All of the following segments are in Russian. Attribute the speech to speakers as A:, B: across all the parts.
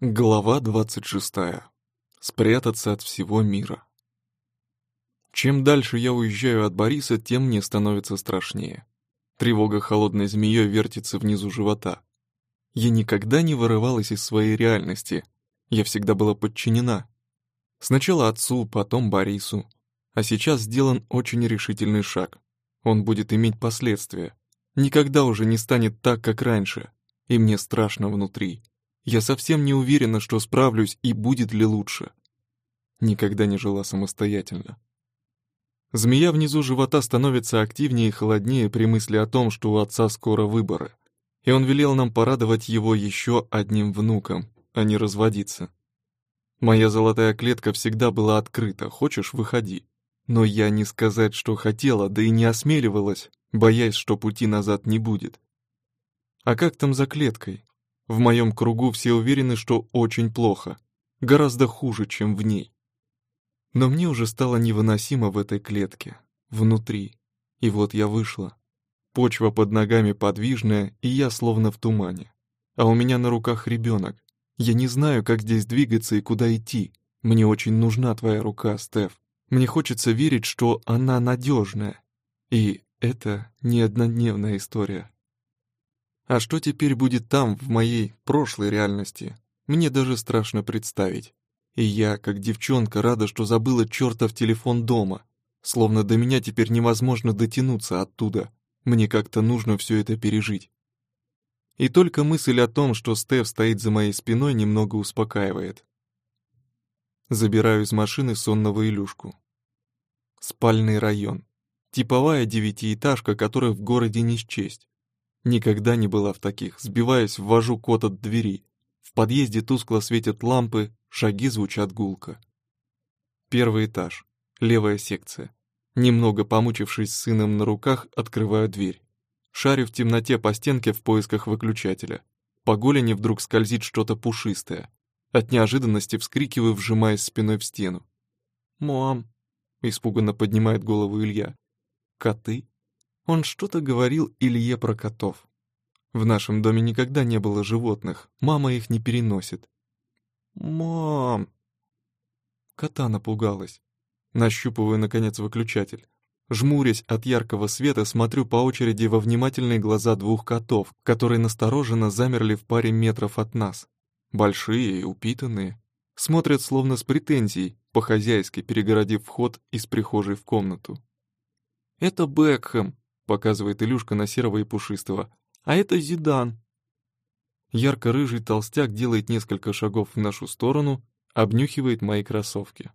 A: Глава 26. Спрятаться от всего мира. Чем дальше я уезжаю от Бориса, тем мне становится страшнее. Тревога холодной змеей вертится внизу живота. Я никогда не вырывалась из своей реальности. Я всегда была подчинена. Сначала отцу, потом Борису. А сейчас сделан очень решительный шаг. Он будет иметь последствия. Никогда уже не станет так, как раньше. И мне страшно внутри. Я совсем не уверена, что справлюсь и будет ли лучше. Никогда не жила самостоятельно. Змея внизу живота становится активнее и холоднее при мысли о том, что у отца скоро выборы. И он велел нам порадовать его еще одним внуком, а не разводиться. Моя золотая клетка всегда была открыта, хочешь — выходи. Но я не сказать, что хотела, да и не осмеливалась, боясь, что пути назад не будет. А как там за клеткой? В моем кругу все уверены, что очень плохо, гораздо хуже, чем в ней. Но мне уже стало невыносимо в этой клетке, внутри. И вот я вышла. Почва под ногами подвижная, и я словно в тумане. А у меня на руках ребенок. Я не знаю, как здесь двигаться и куда идти. Мне очень нужна твоя рука, Стеф. Мне хочется верить, что она надежная. И это не однодневная история. А что теперь будет там, в моей прошлой реальности, мне даже страшно представить. И я, как девчонка, рада, что забыла чертов телефон дома. Словно до меня теперь невозможно дотянуться оттуда. Мне как-то нужно все это пережить. И только мысль о том, что Стеф стоит за моей спиной, немного успокаивает. Забираю из машины сонного Илюшку. Спальный район. Типовая девятиэтажка, которая в городе не счесть. Никогда не была в таких. Сбиваясь, ввожу код от двери. В подъезде тускло светят лампы, шаги звучат гулко. Первый этаж. Левая секция. Немного помучившись с сыном на руках, открываю дверь. Шарю в темноте по стенке в поисках выключателя. По голени вдруг скользит что-то пушистое. От неожиданности вскрикиваю, вжимаясь спиной в стену. «Мам!» — испуганно поднимает голову Илья. «Коты?» Он что-то говорил Илье про котов. В нашем доме никогда не было животных, мама их не переносит. «Мам!» Кота напугалась. Нащупываю, наконец, выключатель. Жмурясь от яркого света, смотрю по очереди во внимательные глаза двух котов, которые настороженно замерли в паре метров от нас. Большие и упитанные. Смотрят словно с претензией, по-хозяйски перегородив вход из прихожей в комнату. «Это Бекхэм», показывает Илюшка на серого и пушистого. «А это Зидан». Ярко-рыжий толстяк делает несколько шагов в нашу сторону, обнюхивает мои кроссовки.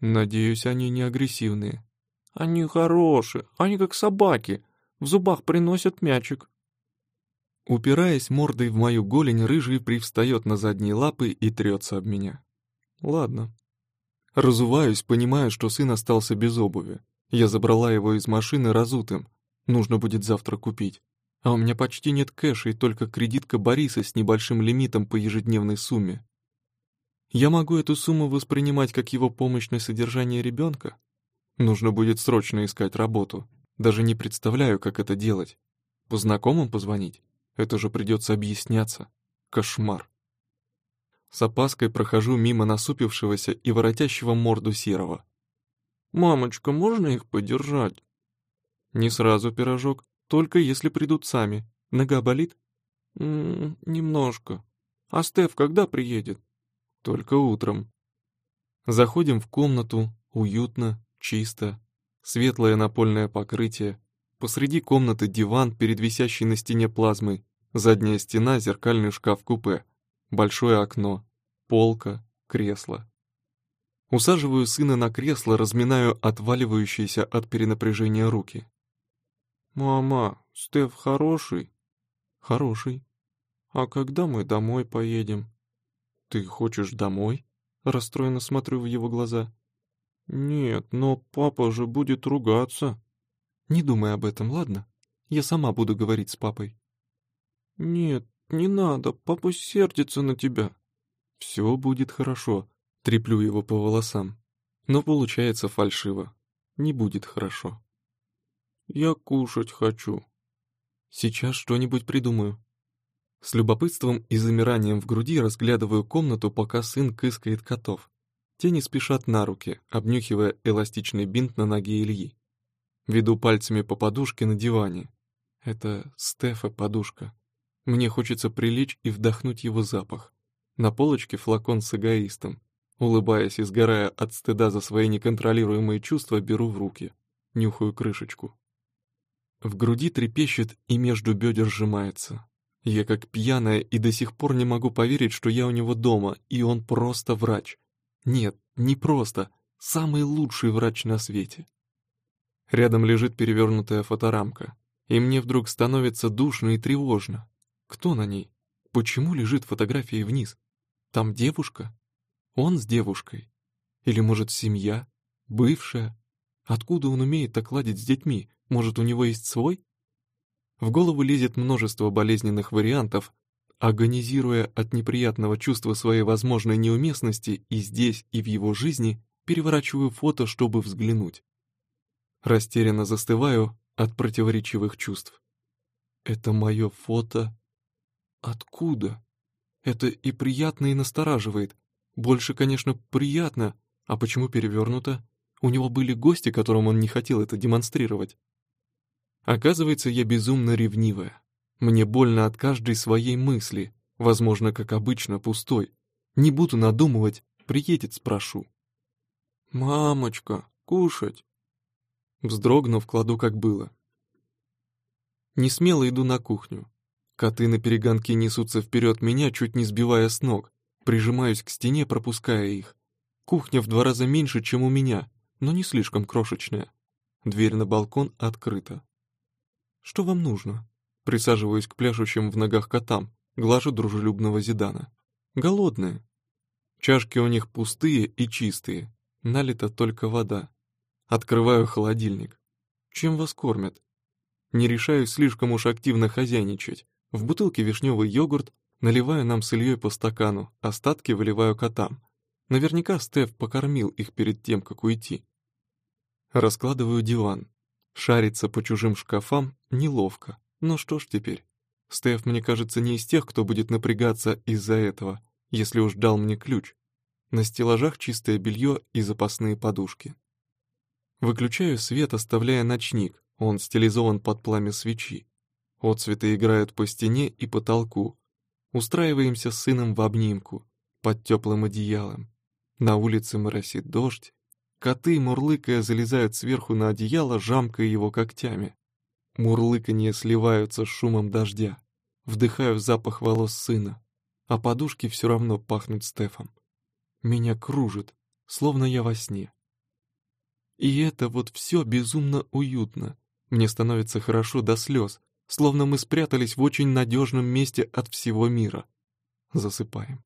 A: Надеюсь, они не агрессивные. Они хорошие, они как собаки, в зубах приносят мячик. Упираясь мордой в мою голень, рыжий привстает на задние лапы и трется об меня. Ладно. Разуваюсь, понимая, что сын остался без обуви. Я забрала его из машины разутым. Нужно будет завтра купить. А у меня почти нет кэша и только кредитка Бориса с небольшим лимитом по ежедневной сумме. Я могу эту сумму воспринимать как его помощь на содержание ребенка? Нужно будет срочно искать работу. Даже не представляю, как это делать. По знакомым позвонить? Это же придется объясняться. Кошмар. С опаской прохожу мимо насупившегося и воротящего морду серого. «Мамочка, можно их подержать?» «Не сразу, пирожок, только если придут сами. Нога болит?» М -м, «Немножко. А Стеф когда приедет?» «Только утром». Заходим в комнату, уютно, чисто, светлое напольное покрытие, посреди комнаты диван, перед висящей на стене плазмой, задняя стена, зеркальный шкаф-купе, большое окно, полка, кресло. Усаживаю сына на кресло, разминаю отваливающиеся от перенапряжения руки. «Мама, Стеф хороший?» «Хороший. А когда мы домой поедем?» «Ты хочешь домой?» Расстроенно смотрю в его глаза. «Нет, но папа же будет ругаться». «Не думай об этом, ладно? Я сама буду говорить с папой». «Нет, не надо, папа сердится на тебя». «Все будет хорошо. Треплю его по волосам. Но получается фальшиво. Не будет хорошо. «Я кушать хочу». «Сейчас что-нибудь придумаю». С любопытством и замиранием в груди разглядываю комнату, пока сын кыскает котов. Те не спешат на руки, обнюхивая эластичный бинт на ноге Ильи. Веду пальцами по подушке на диване. Это Стефа подушка. Мне хочется прилечь и вдохнуть его запах. На полочке флакон с эгоистом. Улыбаясь и сгорая от стыда за свои неконтролируемые чувства, беру в руки. Нюхаю крышечку. В груди трепещет и между бедер сжимается. Я как пьяная и до сих пор не могу поверить, что я у него дома, и он просто врач. Нет, не просто. Самый лучший врач на свете. Рядом лежит перевернутая фоторамка, и мне вдруг становится душно и тревожно. Кто на ней? Почему лежит фотография вниз? Там девушка? Он с девушкой? Или, может, семья? Бывшая? Откуда он умеет так ладить с детьми? Может, у него есть свой? В голову лезет множество болезненных вариантов, Агонизируя от неприятного чувства своей возможной неуместности и здесь, и в его жизни, переворачиваю фото, чтобы взглянуть. Растерянно застываю от противоречивых чувств. Это мое фото? Откуда? Это и приятно, и настораживает. Больше, конечно, приятно. А почему перевернуто? У него были гости, которым он не хотел это демонстрировать. Оказывается, я безумно ревнивая. Мне больно от каждой своей мысли, возможно, как обычно, пустой. Не буду надумывать, приедет, спрошу. «Мамочка, кушать!» Вздрогнув, кладу, как было. Не смело иду на кухню. Коты на перегонке несутся вперед меня, чуть не сбивая с ног. Прижимаюсь к стене, пропуская их. Кухня в два раза меньше, чем у меня, но не слишком крошечная. Дверь на балкон открыта. «Что вам нужно?» Присаживаюсь к пляшущим в ногах котам, глажу дружелюбного Зидана. Голодные. Чашки у них пустые и чистые, налита только вода. Открываю холодильник. Чем вас кормят? Не решаю слишком уж активно хозяйничать. В бутылке вишневый йогурт, наливаю нам с Ильей по стакану, остатки выливаю котам. Наверняка Стеф покормил их перед тем, как уйти. Раскладываю диван. Шариться по чужим шкафам неловко. Ну что ж теперь? Стеф, мне кажется, не из тех, кто будет напрягаться из-за этого, если уж дал мне ключ. На стеллажах чистое белье и запасные подушки. Выключаю свет, оставляя ночник, он стилизован под пламя свечи. Отцветы играют по стене и потолку. Устраиваемся с сыном в обнимку, под теплым одеялом. На улице моросит дождь. Коты, мурлыкая, залезают сверху на одеяло, жамкая его когтями. Мурлыканье сливаются с шумом дождя. Вдыхаю запах волос сына, а подушки все равно пахнут Стефом. Меня кружит, словно я во сне. И это вот все безумно уютно. Мне становится хорошо до слез, словно мы спрятались в очень надежном месте от всего мира. Засыпаем.